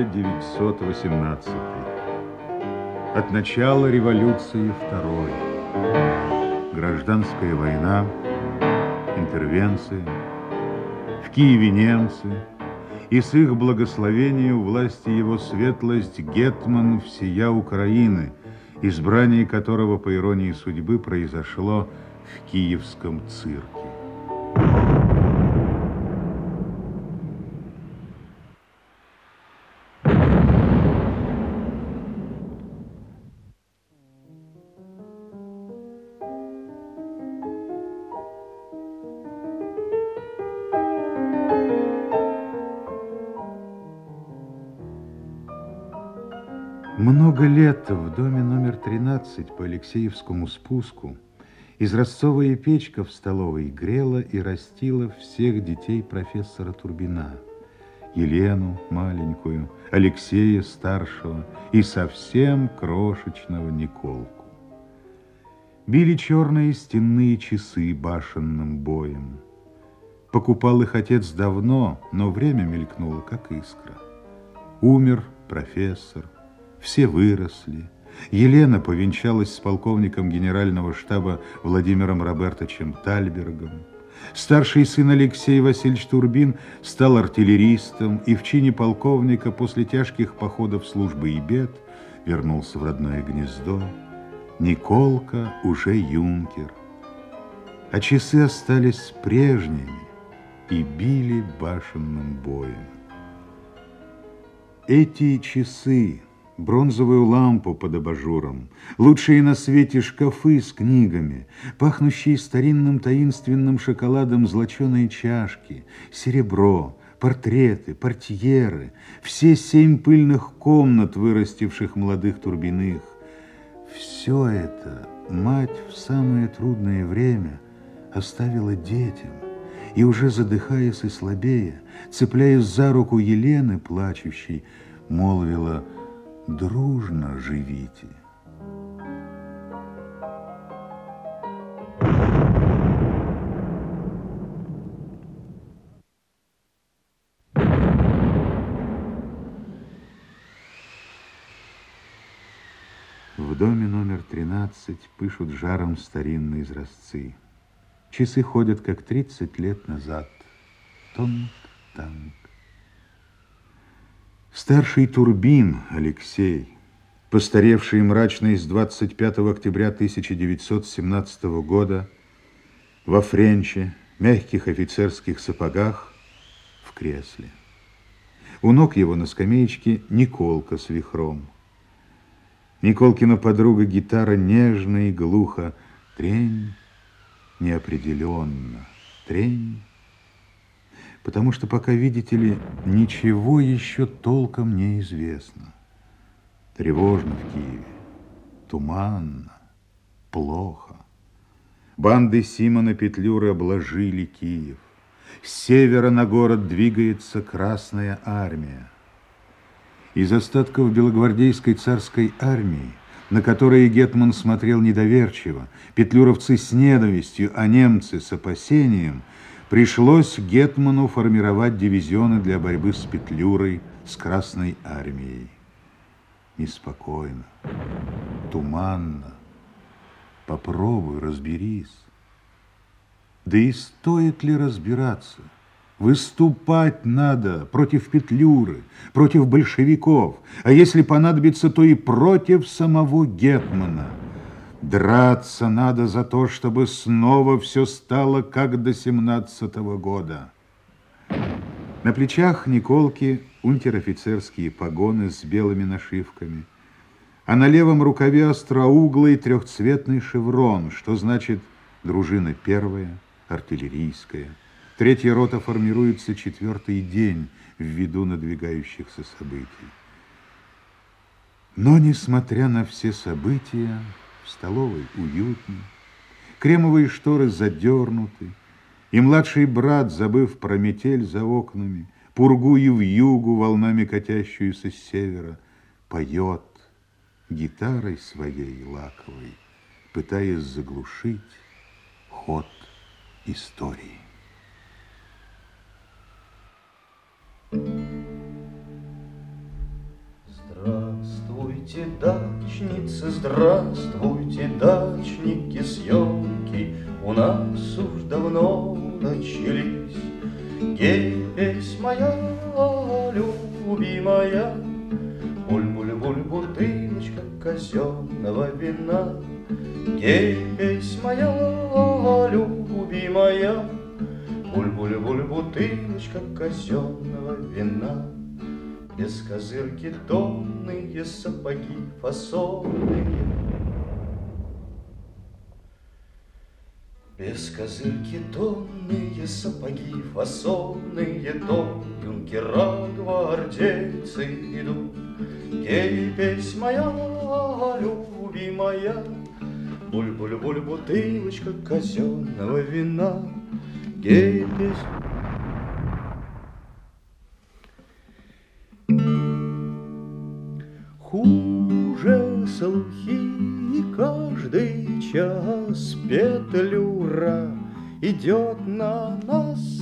Шел год 1918. От начала революции второй. Гражданская война, интервенция. В Киеве немцы. И с их благословения у власти его светлость Гетман всея Украины, избрание которого, по иронии судьбы, произошло в Киевском цирке. Много лет в доме номер 13 по Алексеевскому спуску изразцовая печка в столовой грела и растила всех детей профессора Турбина. Елену маленькую, Алексея старшего и совсем крошечного Николку. Били черные стенные часы башенным боем. Покупал их отец давно, но время мелькнуло, как искра. Умер профессор, все выросли. Елена повенчалась с полковником генерального штаба Владимиром Робертовичем Тальбергом. Старший сын Алексей Васильевич Турбин стал артиллеристом и в чине полковника после тяжких походов службы и бед вернулся в родное гнездо. Николка уже юнкер. А часы остались прежними и били башенным боем. Эти часы бронзовую лампу под абажуром, лучшие на свете шкафы с книгами, пахнущие старинным таинственным шоколадом злоченые чашки, серебро, портреты, портьеры, все семь пыльных комнат, вырастивших молодых турбиных. Все это мать в самое трудное время оставила детям, и уже задыхаясь и слабея, цепляясь за руку Елены, плачущей, молвила — дружно живите. В доме номер 13 пышут жаром старинные изразцы. Часы ходят, как 30 лет назад. Тонк-танк. Старший Турбин Алексей, постаревший мрачный с 25 октября 1917 года, во френче, мягких офицерских сапогах, в кресле. У ног его на скамеечке Николка с вихром. Николкина подруга гитара нежно и глухо, трень неопределенно, трень потому что пока, видите ли, ничего еще толком не известно. Тревожно в Киеве, туманно, плохо. Банды Симона Петлюры обложили Киев. С севера на город двигается Красная Армия. Из остатков белогвардейской царской армии, на которые Гетман смотрел недоверчиво, петлюровцы с ненавистью, а немцы с опасением – Пришлось Гетману формировать дивизионы для борьбы с Петлюрой, с Красной армией. Неспокойно, туманно. Попробуй, разберись. Да и стоит ли разбираться? Выступать надо против Петлюры, против большевиков, а если понадобится, то и против самого Гетмана – Драться надо за то, чтобы снова все стало, как до семнадцатого года. На плечах Николки унтер-офицерские погоны с белыми нашивками, а на левом рукаве остроуглый трехцветный шеврон, что значит дружина первая, артиллерийская. Третья рота формируется четвертый день ввиду надвигающихся событий. Но, несмотря на все события, в столовой уютно, кремовые шторы задернуты, и младший брат, забыв про метель за окнами, пургу и в югу, волнами катящуюся с севера, поет гитарой своей лаковой, пытаясь заглушить ход истории. Thank you. Здравствуйте, дачницы, здравствуйте, дачники, съемки У нас уж давно начались. Гей, песнь моя любимая, Буль-буль-буль, бутылочка казенного вина. Гей, песнь моя любимая, Буль-буль-буль, бутылочка казенного вина. Без козырки тонные сапоги фасонные, Без козырки тонные сапоги фасонные, То юнкера гвардейцы идут. Гей, песнь моя любимая, Буль-буль-буль, бутылочка казенного вина. Гей, песнь Хуже слухи каждый час Петлюра идет на нас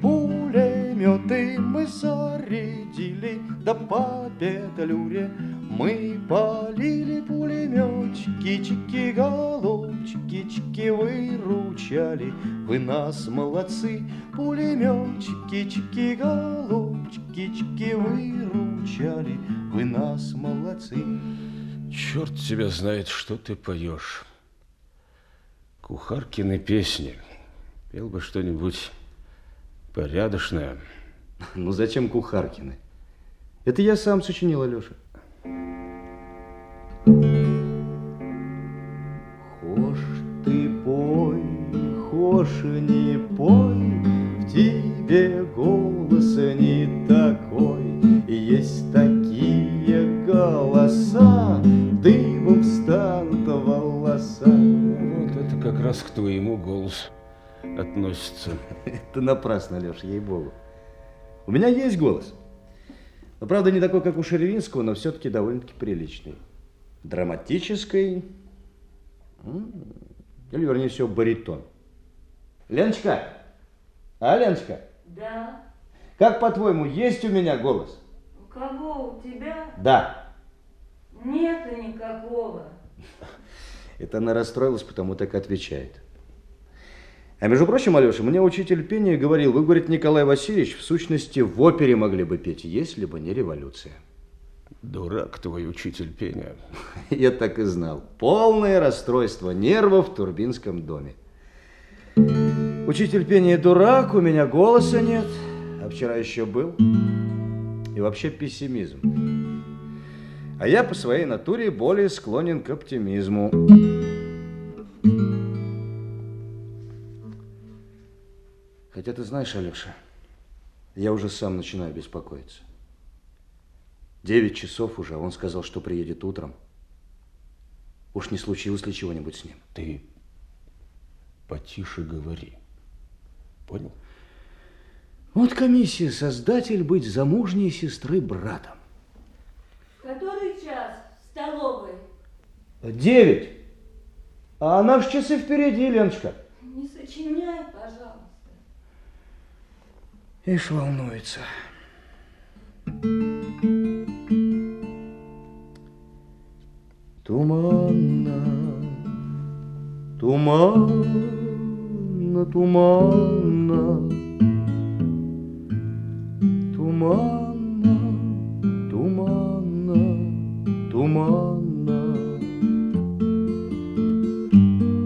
Пулеметы мы зарядили Да по Петлюре мы полили пулеметчики, чики, голубчики, чики, выручали. Вы нас молодцы, пулеметчики, чики, голубчики, чики, выручали. Вы нас молодцы. Черт тебя знает, что ты поешь. Кухаркины песни. Пел бы что-нибудь порядочное. Ну зачем Кухаркины? Это я сам сочинил, Алеша. Хошь ты пой, хошь не пой, В тебе голос не такой. Есть такие голоса, Дымом встанут волоса. Вот это как раз к твоему голосу относится. Это напрасно, Леш, ей-богу. У меня есть голос. Но, правда, не такой, как у Шеревинского, но все-таки довольно-таки приличный. Драматический, или, вернее всего, баритон. Леночка, а, Леночка? Да. Как, по-твоему, есть у меня голос? Кого? У тебя? Да. Нету никакого. Это она расстроилась, потому так отвечает. А между прочим, Алеша, мне учитель пения говорил, вы, говорит, Николай Васильевич, в сущности, в опере могли бы петь, если бы не революция. Дурак твой учитель пения. Я так и знал. Полное расстройство нервов в Турбинском доме. Учитель пения дурак, у меня голоса нет, а вчера еще был. И вообще пессимизм. А я по своей натуре более склонен к оптимизму. Хотя ты знаешь, Алеша, я уже сам начинаю беспокоиться. Девять часов уже, а он сказал, что приедет утром. Уж не случилось ли чего-нибудь с ним? Ты потише говори. Понял? Вот комиссия создатель быть замужней сестры братом. Который час в столовой? Девять. А наши часы впереди, Леночка. Не сочиняй, пожалуйста. Ишь, волнуется. Туманно, туманно, туманно, туманно, туманно, туманно.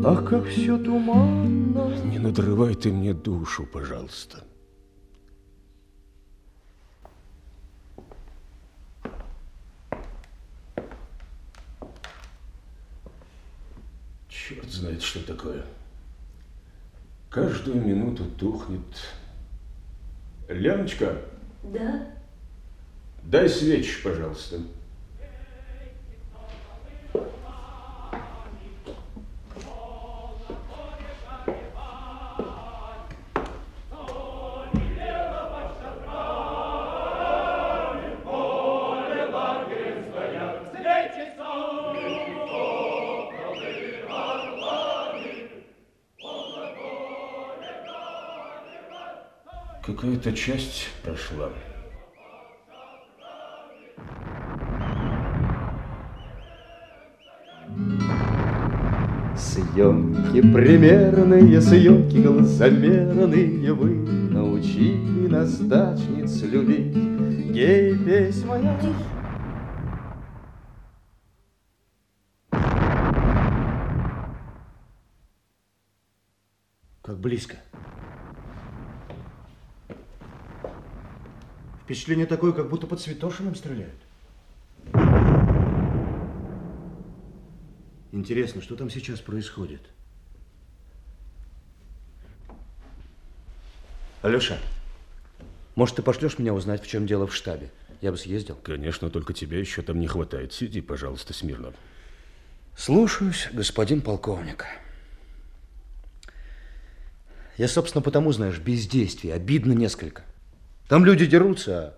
Ах, как все туманно. Не надрывай ты мне душу, пожалуйста. Черт знает, что такое. Каждую минуту тухнет. Леночка, Да? дай свечи, пожалуйста. какая-то часть прошла. Съемки примерные, съемки глазомерные Вы научили нас дачниц любить Гей, песня моя Как близко. Впечатление такое, как будто под Святошиным стреляют. Интересно, что там сейчас происходит? Алеша, может, ты пошлешь меня узнать, в чем дело в штабе? Я бы съездил. Конечно, только тебя еще там не хватает. Сиди, пожалуйста, смирно. Слушаюсь, господин полковник. Я, собственно, потому, знаешь, бездействие. Обидно несколько. Там люди дерутся, а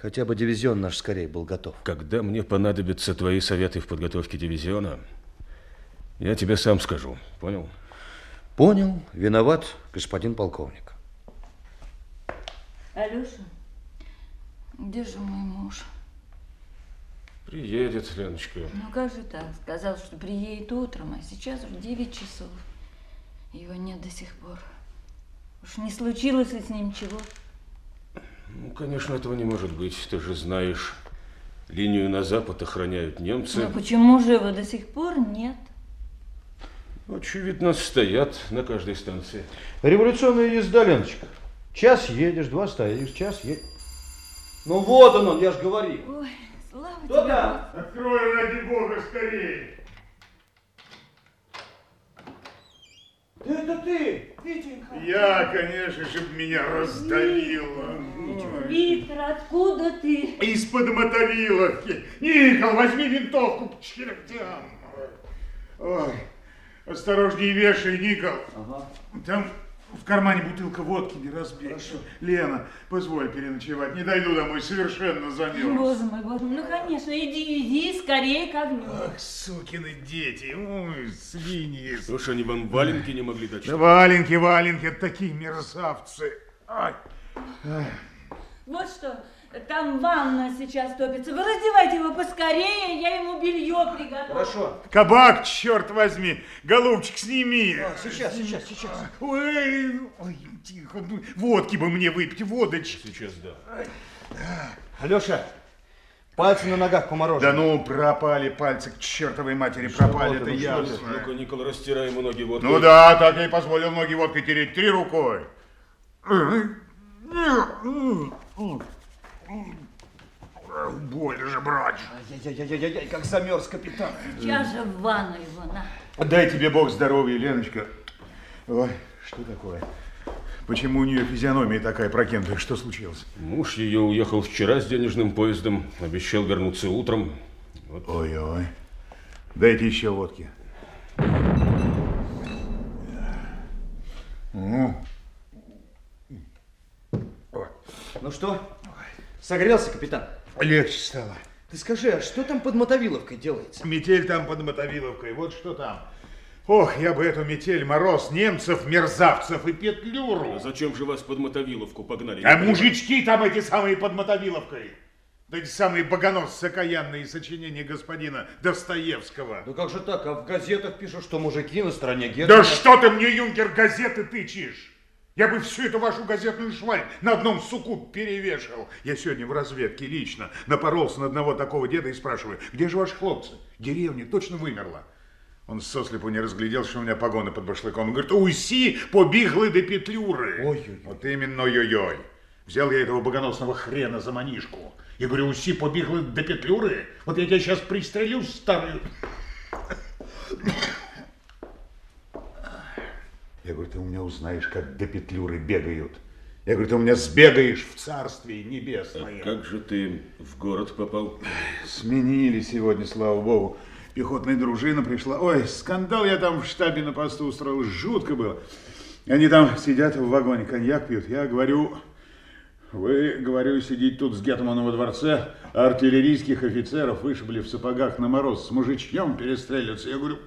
хотя бы дивизион наш скорее был готов. Когда мне понадобятся твои советы в подготовке дивизиона, я тебе сам скажу. Понял? Понял. Виноват, господин полковник. Алеша, где же мой муж? Приедет, Леночка. Ну как же так? Сказал, что приедет утром, а сейчас уже 9 часов. Его нет до сих пор. Уж не случилось ли с ним чего? Ну, конечно, этого не может быть. Ты же знаешь, линию на запад охраняют немцы. Но почему же его до сих пор нет? Очевидно, стоят на каждой станции. Революционная езда, Леночка. Час едешь, два стоишь, час едешь. Ну вот он, он, я же говорил. Ой, слава Кто тебе, там? Открой, ради бога, скорее! Это ты, Витенька. Я, конечно, чтоб меня раздавило. Господи. Виктор, откуда ты? Из-под мотовиловки. Никол, возьми винтовку к чертям. Ой, осторожней вешай, Никол. Ага. Там в кармане бутылка водки не разбей. Лена, позволь переночевать. Не дойду домой, совершенно замерз. Боже мой, боже мой, ну конечно, иди, иди скорее к огню. Ах, сукины дети, ой, свиньи. Что ж, они вам валенки не могли дать? Да валенки, валенки, такие мерзавцы. Ай. Вот что, там ванна сейчас топится. Вы раздевайте его поскорее, я ему белье приготовлю. Хорошо. Кабак, черт возьми, голубчик, сними. А, сейчас, сейчас, сейчас. Ой, ой, тихо, ну, водки бы мне выпить, водочки. Сейчас да. Алеша, пальцы на ногах Да поморожены. ну, пропали пальцы к чертовой матери, пропали, это ну, что ясно. Ну-ка, Никол, растирай ему ноги водкой. Ну да, так я и позволил ноги водкой тереть три рукой. Больно же, брать. Ай-яй-яй-яй-яй, как замерз капитан. Сейчас же в ванну его на. Дай тебе Бог здоровья, Леночка. Ой, что такое? Почему у нее физиономия такая прокинутая? Что случилось? Муж ее уехал вчера с денежным поездом, обещал вернуться утром. Вот. Ой-ой. Дайте еще водки. Ну, Ну что, согрелся, капитан? легче стало. Ты скажи, а что там под Мотовиловкой делается? Метель там под Мотовиловкой, вот что там. Ох, я бы эту метель, мороз, немцев, мерзавцев и петлюру. А зачем же вас под Мотовиловку погнали? А мужички там эти самые под Мотовиловкой. Да эти самые богоносцы окаянные сочинения господина Достоевского. Ну как же так, а в газетах пишут, что мужики на стороне Германа. Да что ты мне, юнкер, газеты тычешь? Я бы всю эту вашу газетную шваль на одном суку перевешал. Я сегодня в разведке лично напоролся на одного такого деда и спрашиваю, где же ваши хлопцы? Деревня точно вымерла. Он сослепу не разглядел, что у меня погоны под башлыком. Он говорит, уйси, побеглы до петлюры. Ой-ой-ой. Вот именно ой-ой-ой. Взял я этого богоносного хрена за манишку. Я говорю, уйси, побеглы до петлюры. Вот я тебя сейчас пристрелю, старую. Я говорю, ты у меня узнаешь, как до петлюры бегают. Я говорю, ты у меня сбегаешь в царствие небесное. Как же ты в город попал? Сменили сегодня, слава богу. Пехотная дружина пришла. Ой, скандал я там в штабе на посту устроил. Жутко было. Они там сидят в вагоне, коньяк пьют. Я говорю, вы, говорю, сидите тут с Гетманом во дворце, а артиллерийских офицеров вышибли в сапогах на мороз, с мужичьем перестреливаться. Я говорю,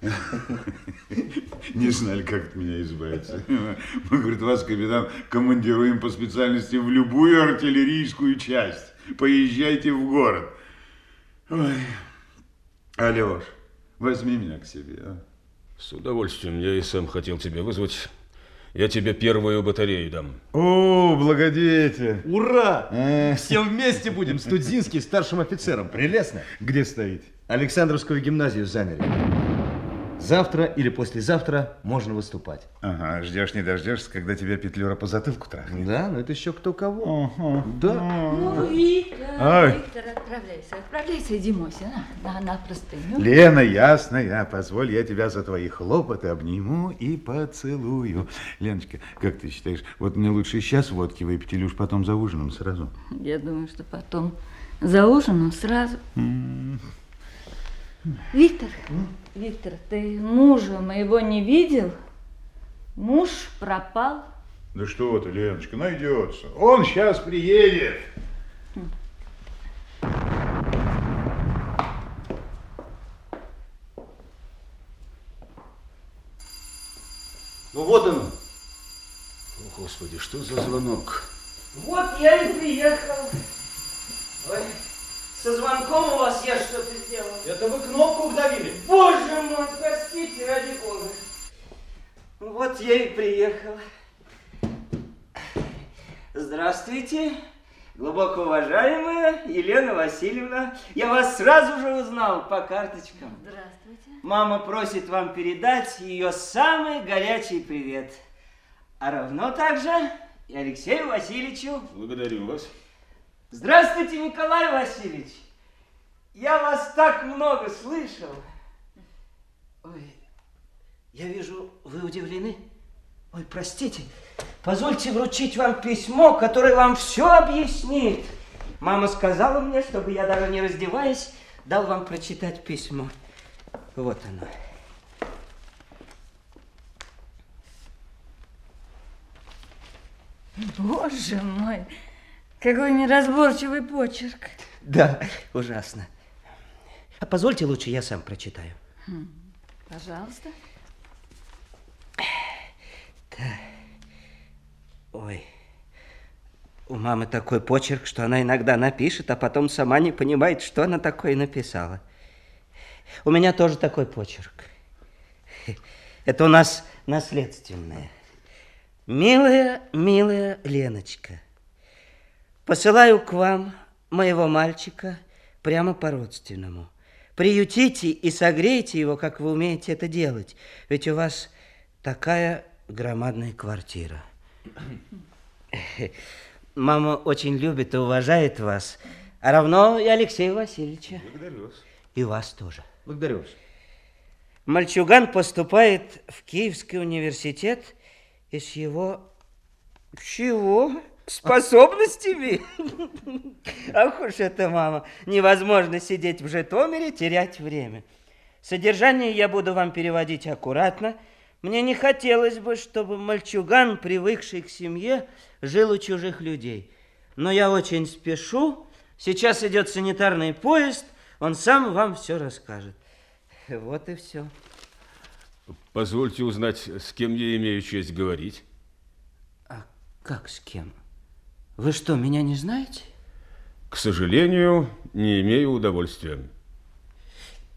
не знали, как от меня избавиться. Мы, говорит, вас, капитан, командируем по специальности в любую артиллерийскую часть. Поезжайте в город. Ой, Алеш, Возьми меня к себе, а? С удовольствием. Я и сам хотел тебя вызвать. Я тебе первую батарею дам. О, благодетель! Ура! Э. Все вместе будем. Студзинский старшим офицером. Прелестно. Где стоит? Александровскую гимназию заняли. Завтра или послезавтра можно выступать. Ага, ждешь не дождешься, когда тебя петлюра по затылку трахнет. Да, но это еще кто кого. Ага. Да. Ну, Виктор, Ой. Виктор, отправляйся, отправляйся, иди мойся, на, на, на простыню. Лена, ясно, я позволь, я тебя за твои хлопоты обниму и поцелую. Леночка, как ты считаешь, вот мне лучше сейчас водки выпить или уж потом за ужином сразу? Я думаю, что потом за ужином сразу. Виктор, Виктор, ты мужа моего не видел? Муж пропал. Да что ты, Леночка, найдется. Он сейчас приедет. Ну вот он. О, Господи, что за звонок? Вот я и приехал. Ой, со звонком у вас я что-то сделал. Это вы кнопку вдавили. Боже мой, простите, ради бога. Вот я и приехал. Здравствуйте, глубоко уважаемая Елена Васильевна. Я вас сразу же узнал по карточкам. Здравствуйте. Мама просит вам передать ее самый горячий привет. А равно также и Алексею Васильевичу. Благодарю вас. Здравствуйте, Николай Васильевич. Я вас так много слышал. Ой, я вижу, вы удивлены. Ой, простите, позвольте вручить вам письмо, которое вам все объяснит. Мама сказала мне, чтобы я даже не раздеваясь, дал вам прочитать письмо. Вот оно. Боже мой, какой неразборчивый почерк. Да, ужасно. А позвольте лучше я сам прочитаю. Пожалуйста. Ой, у мамы такой почерк, что она иногда напишет, а потом сама не понимает, что она такое написала. У меня тоже такой почерк. Это у нас наследственное. Милая, милая Леночка, посылаю к вам моего мальчика прямо по-родственному. Приютите и согрейте его, как вы умеете это делать, ведь у вас такая громадная квартира. Мама очень любит и уважает вас, а равно и Алексея Васильевича. Благодарю вас. И вас тоже. Благодарю вас. Мальчуган поступает в Киевский университет и с его... Чего? Способностями? Ах уж это, мама, невозможно сидеть в Житомире, терять время. Содержание я буду вам переводить аккуратно. Мне не хотелось бы, чтобы мальчуган, привыкший к семье, жил у чужих людей. Но я очень спешу. Сейчас идет санитарный поезд, он сам вам все расскажет. Вот и все. Позвольте узнать, с кем я имею честь говорить. А как с кем? Вы что, меня не знаете? К сожалению, не имею удовольствия.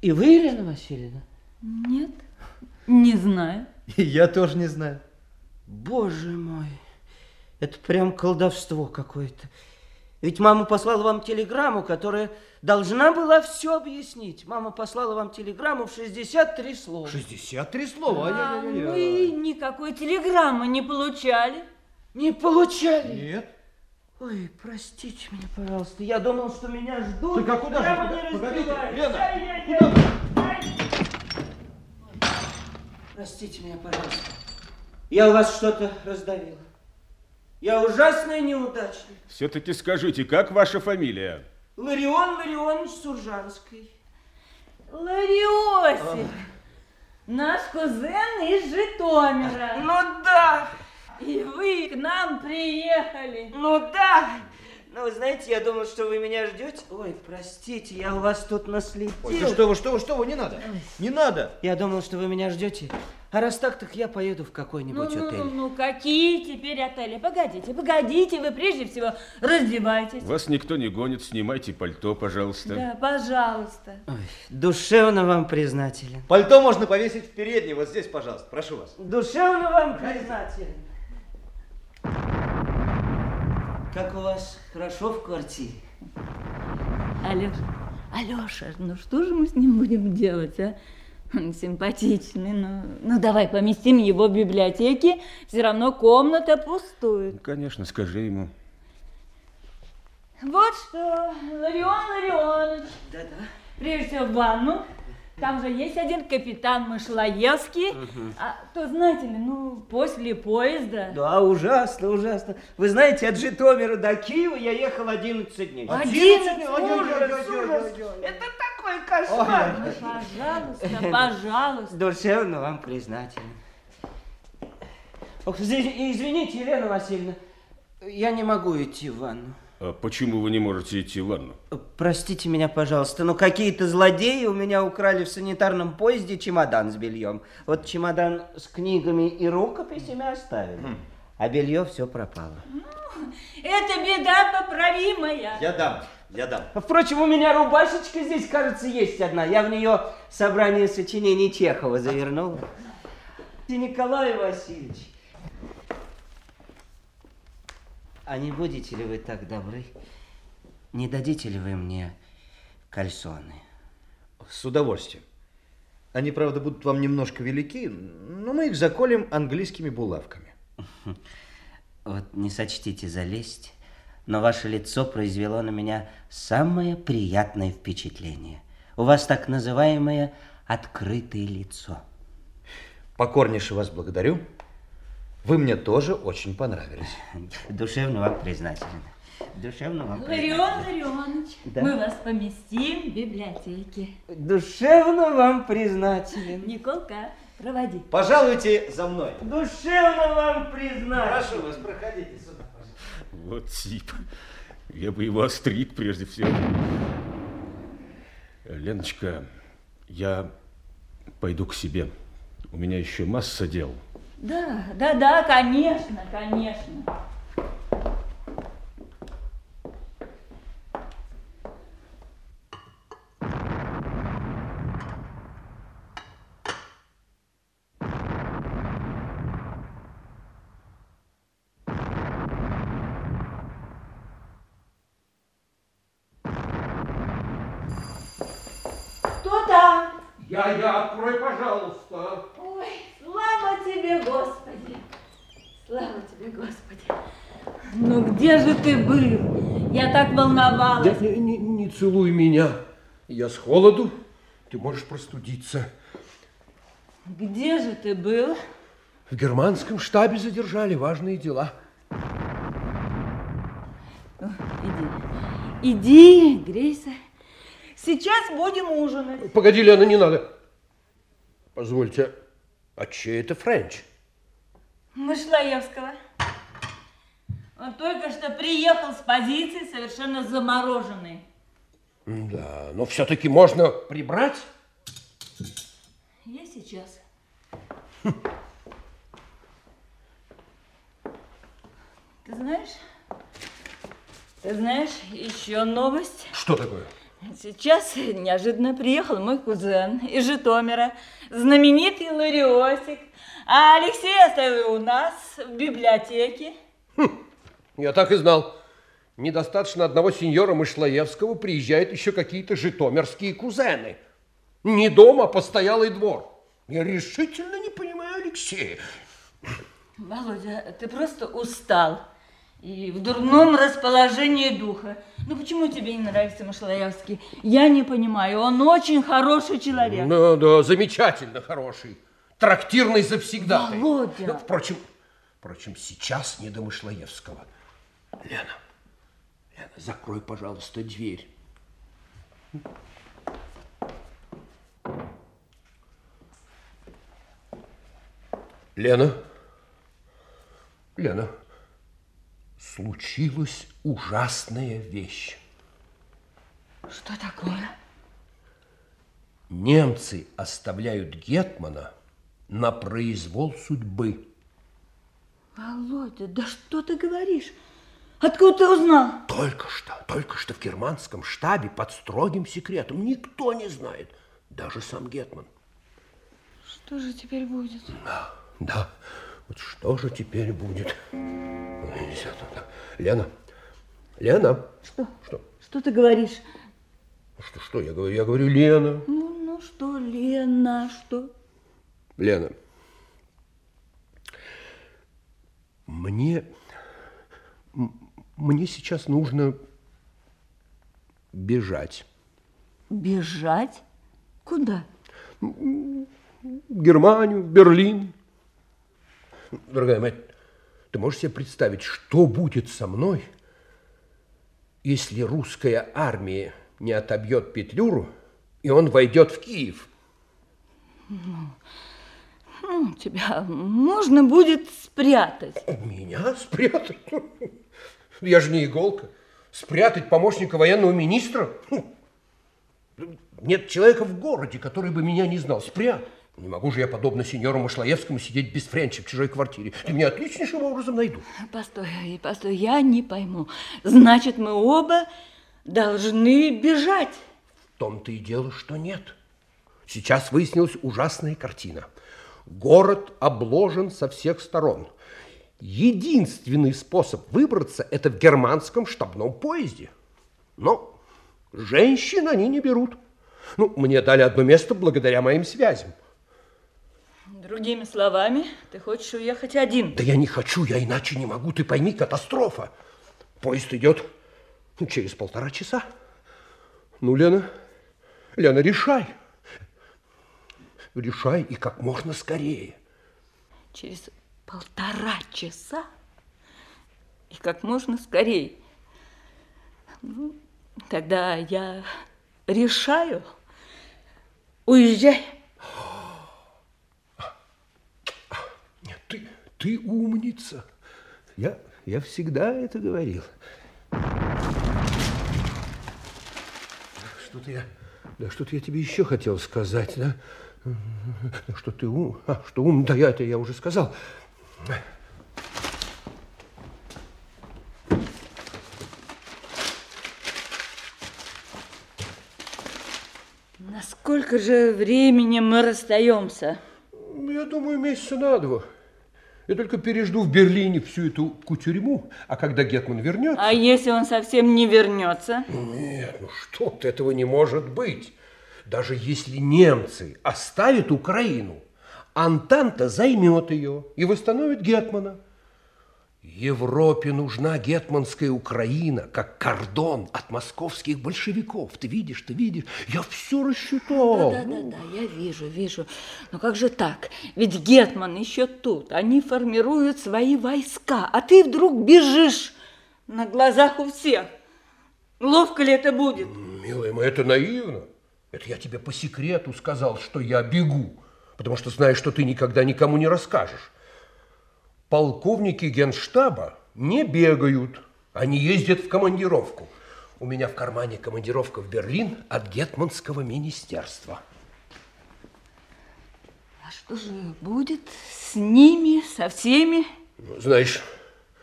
И вы, Елена Васильевна? Нет, не знаю. И я тоже не знаю. Боже мой, это прям колдовство какое-то. Ведь мама послала вам телеграмму, которая должна была все объяснить. Мама послала вам телеграмму в 63 слова. 63 слова. А Ай-яй-яй-яй. мы никакой телеграммы не получали. Не получали? Нет. Ой, простите меня, пожалуйста. Я думал, что меня ждут. Так а куда же? Прямо Пога- не погодите. Лена, куда Ай. Простите меня, пожалуйста. Я у вас что-то раздавила. Я ужасный неудачник. Все-таки скажите, как ваша фамилия? Ларион Ларионович Суржанский. Лариосик, наш кузен из Житомира. Ну да, И вы к нам приехали. ну да. Ну, вы знаете, я думал, что вы меня ждете. Ой, простите, я у вас тут наследил. Ой, да что вы, что вы, что вы, не надо. Не надо. Я думал, что вы меня ждете. А раз так, так я поеду в какой-нибудь Ну, ну, отель. ну, ну, какие теперь отели? Погодите, погодите, вы прежде всего раздевайтесь. Вас никто не гонит, снимайте пальто, пожалуйста. Да, пожалуйста. Ой, душевно вам признателен. Пальто можно повесить в передней, вот здесь, пожалуйста, прошу вас. Душевно вам признателен. Как у вас хорошо в квартире? Алеша, Алеша, ну что же мы с ним будем делать, а? Он симпатичный, ну, ну давай поместим его в библиотеке, все равно комната пустует. Конечно, скажи ему. Вот что, Ларион Ларионович, Да-да. прежде всего в ванну, там же есть один капитан Мышлоевский, а то, знаете ли, ну, после поезда... Да, ужасно, ужасно. Вы знаете, от Житомира до Киева я ехал 11 дней. Одиннадцать? Ужас, ужас. Это такой кошмар. Ну, пожалуйста, пожалуйста. Душевно вам признателен. Ох, извините, Елена Васильевна, я не могу идти в ванну. А почему вы не можете идти в ванну? Простите меня, пожалуйста, но какие-то злодеи у меня украли в санитарном поезде чемодан с бельем. Вот чемодан с книгами и рукописями оставили. А белье все пропало. Это беда поправимая. Я дам, я дам. Впрочем, у меня рубашечка здесь, кажется, есть одна. Я в нее собрание сочинений Чехова завернул. Николай Васильевич, а не будете ли вы так добры? Не дадите ли вы мне кальсоны? С удовольствием. Они, правда, будут вам немножко велики, но мы их заколем английскими булавками. Вот не сочтите за лесть, но ваше лицо произвело на меня самое приятное впечатление. У вас так называемое открытое лицо. Покорнейше вас благодарю. Вы мне тоже очень понравились. Душевно вам признателен. Душевно вам Ларион Ларионович, Да. мы вас поместим в библиотеке. Душевно вам признателен. Николка, проводи. Пожалуйте за мной. Душевно вам признателен. Прошу вас, проходите сюда. Вот тип. Я бы его остриг прежде всего. Леночка, я пойду к себе. У меня еще масса дел. Да, да, да, конечно, конечно. Кто там? Я, я, открой, пожалуйста. Ой, слава тебе, Господи! Слава тебе, Господи! Ну где же ты был? Я так волновалась. Не, не- не целуй меня. Я с холоду. Ты можешь простудиться. Где же ты был? В германском штабе задержали важные дела. Иди. Иди, грейся. Сейчас будем ужинать. Погоди, Лена, не надо. Позвольте, а чей это Френч? Мышлоевского. Он только что приехал с позиции совершенно замороженный. Да, но все-таки можно прибрать. Я сейчас. Ты знаешь, ты знаешь, еще новость. Что такое? Сейчас неожиданно приехал мой кузен из Житомира, знаменитый Лариосик. А Алексей оставил у нас в библиотеке. Я так и знал. Недостаточно одного сеньора Мышлоевского, приезжают еще какие-то житомирские кузены. Не дом, а постоялый двор. Я решительно не понимаю Алексея. Володя, ты просто устал и в дурном расположении духа. Ну почему тебе не нравится Машлаевский? Я не понимаю, он очень хороший человек. Да, да, замечательно хороший. Трактирный завсегдатай. Володя. Ну, впрочем, впрочем, сейчас не до Мышлоевского. Лена, закрой, пожалуйста, дверь. Лена, Лена, случилась ужасная вещь. Что такое? Немцы оставляют Гетмана на произвол судьбы. Володя, да что ты говоришь? Откуда ты узнал? Только что, только что в германском штабе под строгим секретом. Никто не знает, даже сам Гетман. Что же теперь будет? Да, да. Вот что же теперь будет? Лена, Лена. Что? Что? Что ты говоришь? Что, что я говорю? Я говорю, Лена. Ну, ну что, Лена, что? Лена, мне, мне сейчас нужно бежать. Бежать? Куда? В Германию, в Берлин. Дорогая мать, ты можешь себе представить, что будет со мной, если русская армия не отобьет Петлюру, и он войдет в Киев? Ну, тебя можно будет спрятать. Меня спрятать? Я же не иголка. Спрятать помощника военного министра? Нет человека в городе, который бы меня не знал. Спрятать. Не могу же я, подобно сеньору Машлаевскому, сидеть без френча в чужой квартире. Ты меня отличнейшим образом найду. Постой, постой, я не пойму. Значит, мы оба должны бежать. В том-то и дело, что нет. Сейчас выяснилась ужасная картина. Город обложен со всех сторон. Единственный способ выбраться – это в германском штабном поезде. Но женщин они не берут. Ну, мне дали одно место благодаря моим связям. Другими словами, ты хочешь уехать один? Да я не хочу, я иначе не могу. Ты пойми, катастрофа. Поезд идет через полтора часа. Ну, Лена, Лена, решай. Решай и как можно скорее. Через полтора часа и как можно скорее. Ну, тогда я решаю, уезжай. Нет, ты, ты умница. Я, я всегда это говорил. Что-то я, да что-то я тебе еще хотел сказать, да? Что ты ум, а, что ум, да я это я уже сказал. Насколько же времени мы расстаемся? Я думаю, месяца на два. Я только пережду в Берлине всю эту кутюрьму, а когда Гетман вернется... А если он совсем не вернется? Нет, ну что ты, этого не может быть. Даже если немцы оставят Украину, Антанта займет ее и восстановит Гетмана. Европе нужна гетманская Украина, как кордон от московских большевиков. Ты видишь, ты видишь, я все рассчитал. Да, да, да, да, я вижу, вижу. Но как же так? Ведь Гетман еще тут. Они формируют свои войска, а ты вдруг бежишь на глазах у всех. Ловко ли это будет? Милая моя, это наивно. Это я тебе по секрету сказал, что я бегу, потому что знаю, что ты никогда никому не расскажешь. Полковники генштаба не бегают, они ездят в командировку. У меня в кармане командировка в Берлин от Гетманского министерства. А что же будет с ними, со всеми? Ну, знаешь,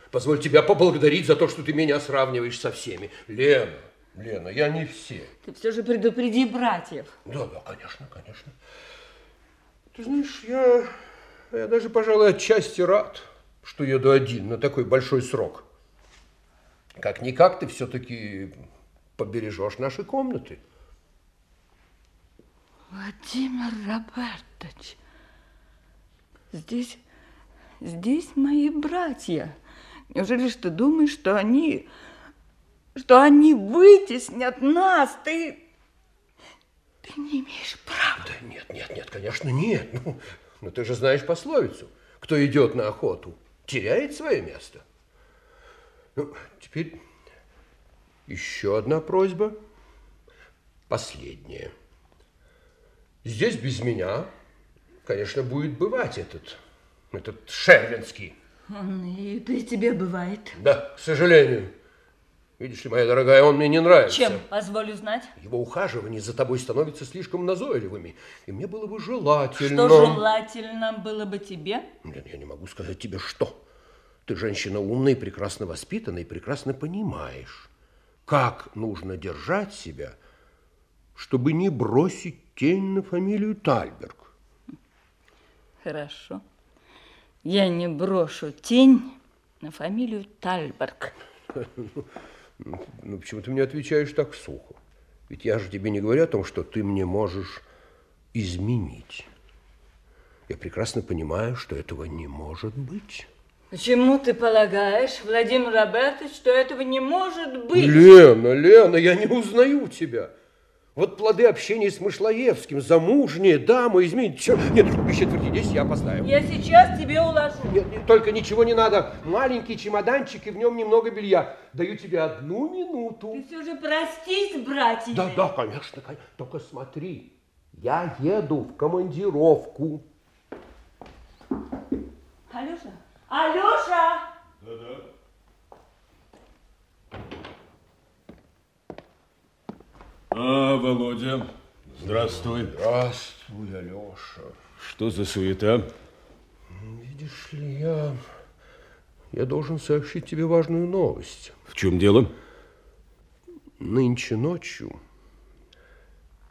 позволь тебя поблагодарить за то, что ты меня сравниваешь со всеми. Лена, Лена, я не все. Ты все же предупреди братьев. Да, да, конечно, конечно. Ты знаешь, я, я даже, пожалуй, отчасти рад, что еду один на такой большой срок. Как-никак ты все-таки побережешь наши комнаты. Владимир Робертович, здесь, здесь мои братья. Неужели что думаешь, что они, что они вытеснят нас? Ты, ты не имеешь права. Да нет, нет, нет, конечно, нет. Ну, ну ты же знаешь пословицу. Кто идет на охоту, теряет свое место. Ну, теперь еще одна просьба. Последняя. Здесь без меня, конечно, будет бывать этот, этот Шервинский. Он и при тебе бывает. Да, к сожалению. Видишь ли, моя дорогая, он мне не нравится. Чем? Позволю знать. Его ухаживания за тобой становятся слишком назойливыми. И мне было бы желательно... Что желательно было бы тебе? Нет, я не могу сказать тебе, что. Ты женщина умная, прекрасно воспитанная и прекрасно понимаешь, как нужно держать себя, чтобы не бросить тень на фамилию Тальберг. Хорошо. Я не брошу тень на фамилию Тальберг. Ну, почему ты мне отвечаешь так сухо? Ведь я же тебе не говорю о том, что ты мне можешь изменить. Я прекрасно понимаю, что этого не может быть. Почему ты полагаешь, Владимир Робертович, что этого не может быть? Лена, Лена, я не узнаю тебя. Вот плоды общения с Мышлоевским, замужняя дама, изменить. Чё? Нет, без четверти десять я опоздаю. Я сейчас тебе уложу. Нет, нет, только ничего не надо. Маленький чемоданчик и в нем немного белья. Даю тебе одну минуту. Ты все же простись, братья. Да, да, конечно, конечно. Только смотри, я еду в командировку. Алеша, Алеша! А, Володя, здравствуй. Здравствуй, Алеша. Что за суета? Видишь ли, я... Я должен сообщить тебе важную новость. В чем дело? Нынче ночью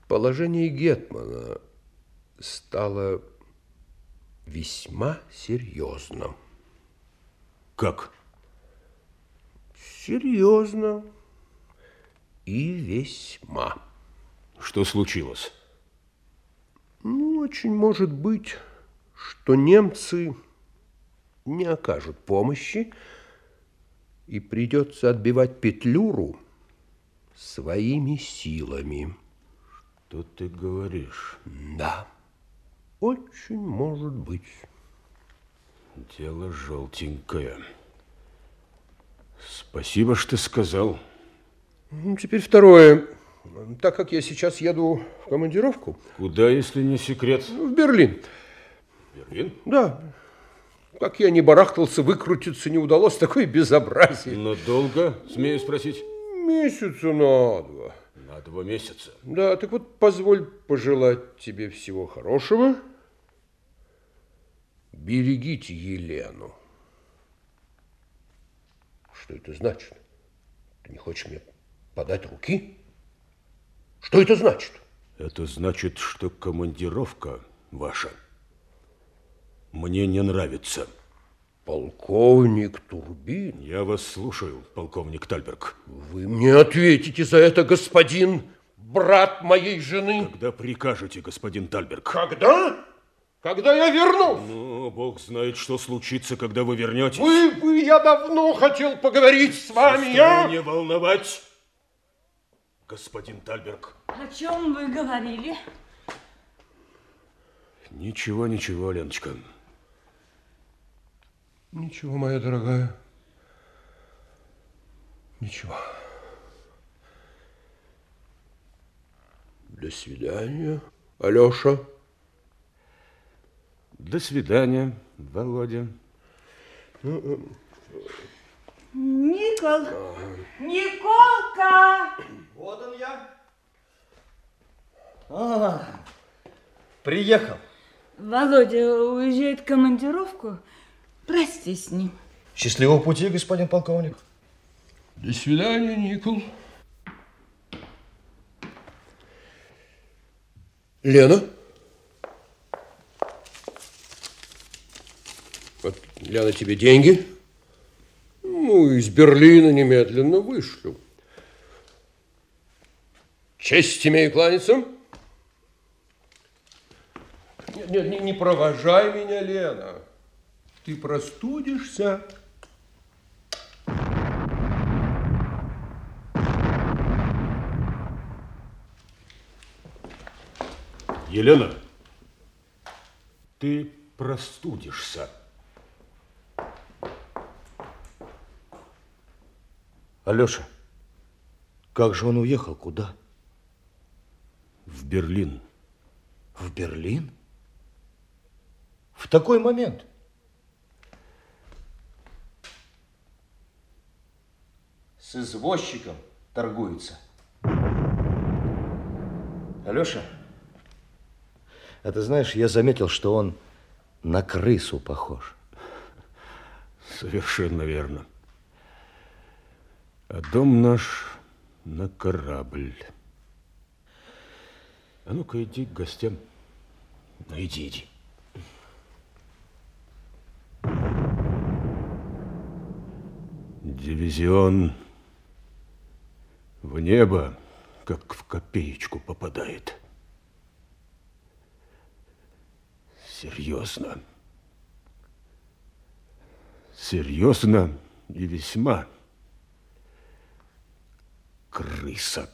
положение Гетмана стало весьма серьезным. Как? Серьезно и весьма. Что случилось? Ну, очень может быть, что немцы не окажут помощи, и придется отбивать Петлюру своими силами. Что ты говоришь? Да, очень может быть. Дело желтенькое. Спасибо, что сказал. Теперь второе. Так как я сейчас еду в командировку Куда, если не секрет? в Берлин, Берлин? да, как я не барахтался, выкрутиться не удалось, такое безобразие. Но долго, смею спросить? Месяца на два. На два месяца. Да, так вот позволь пожелать тебе всего хорошего. Берегите Елену. Что это значит? Ты не хочешь мне подать руки? Что это значит? Это значит, что командировка ваша мне не нравится. Полковник Турбин, Я вас слушаю, полковник Тальберг. вы мне ответите за это, господин брат моей жены. Когда прикажете, господин Тальберг? Когда? Когда я вернусь? Ну, бог знает, что случится, когда вы вернетесь. Вы, вы, я давно хотел поговорить с вами. Я... Не волновать, господин Тальберг. О чем вы говорили? Ничего, ничего, Леночка. Ничего, моя дорогая. Ничего. До свидания, Алеша. До свидания, Володя. Никол! Николка! Вот он я. А, приехал. Володя уезжает в командировку. Прости с ним. Счастливого пути, господин полковник. До свидания, Никол. Лена? Вот, Лена, тебе деньги. Ну, из Берлина немедленно вышлю. Честь имею кланяться. Нет, нет, не, не провожай меня, Лена. Ты простудишься. Елена, ты простудишься. Алеша, как же он уехал? Куда? В Берлин. В Берлин? В такой момент? С извозчиком торгуется. Алёша, а ты знаешь, я заметил, что он на крысу похож. Совершенно верно. А дом наш на корабль. А ну-ка иди к гостям. Ну иди, иди. Дивизион в небо, как в копеечку попадает. Серьезно. Серьезно и весьма. Крыса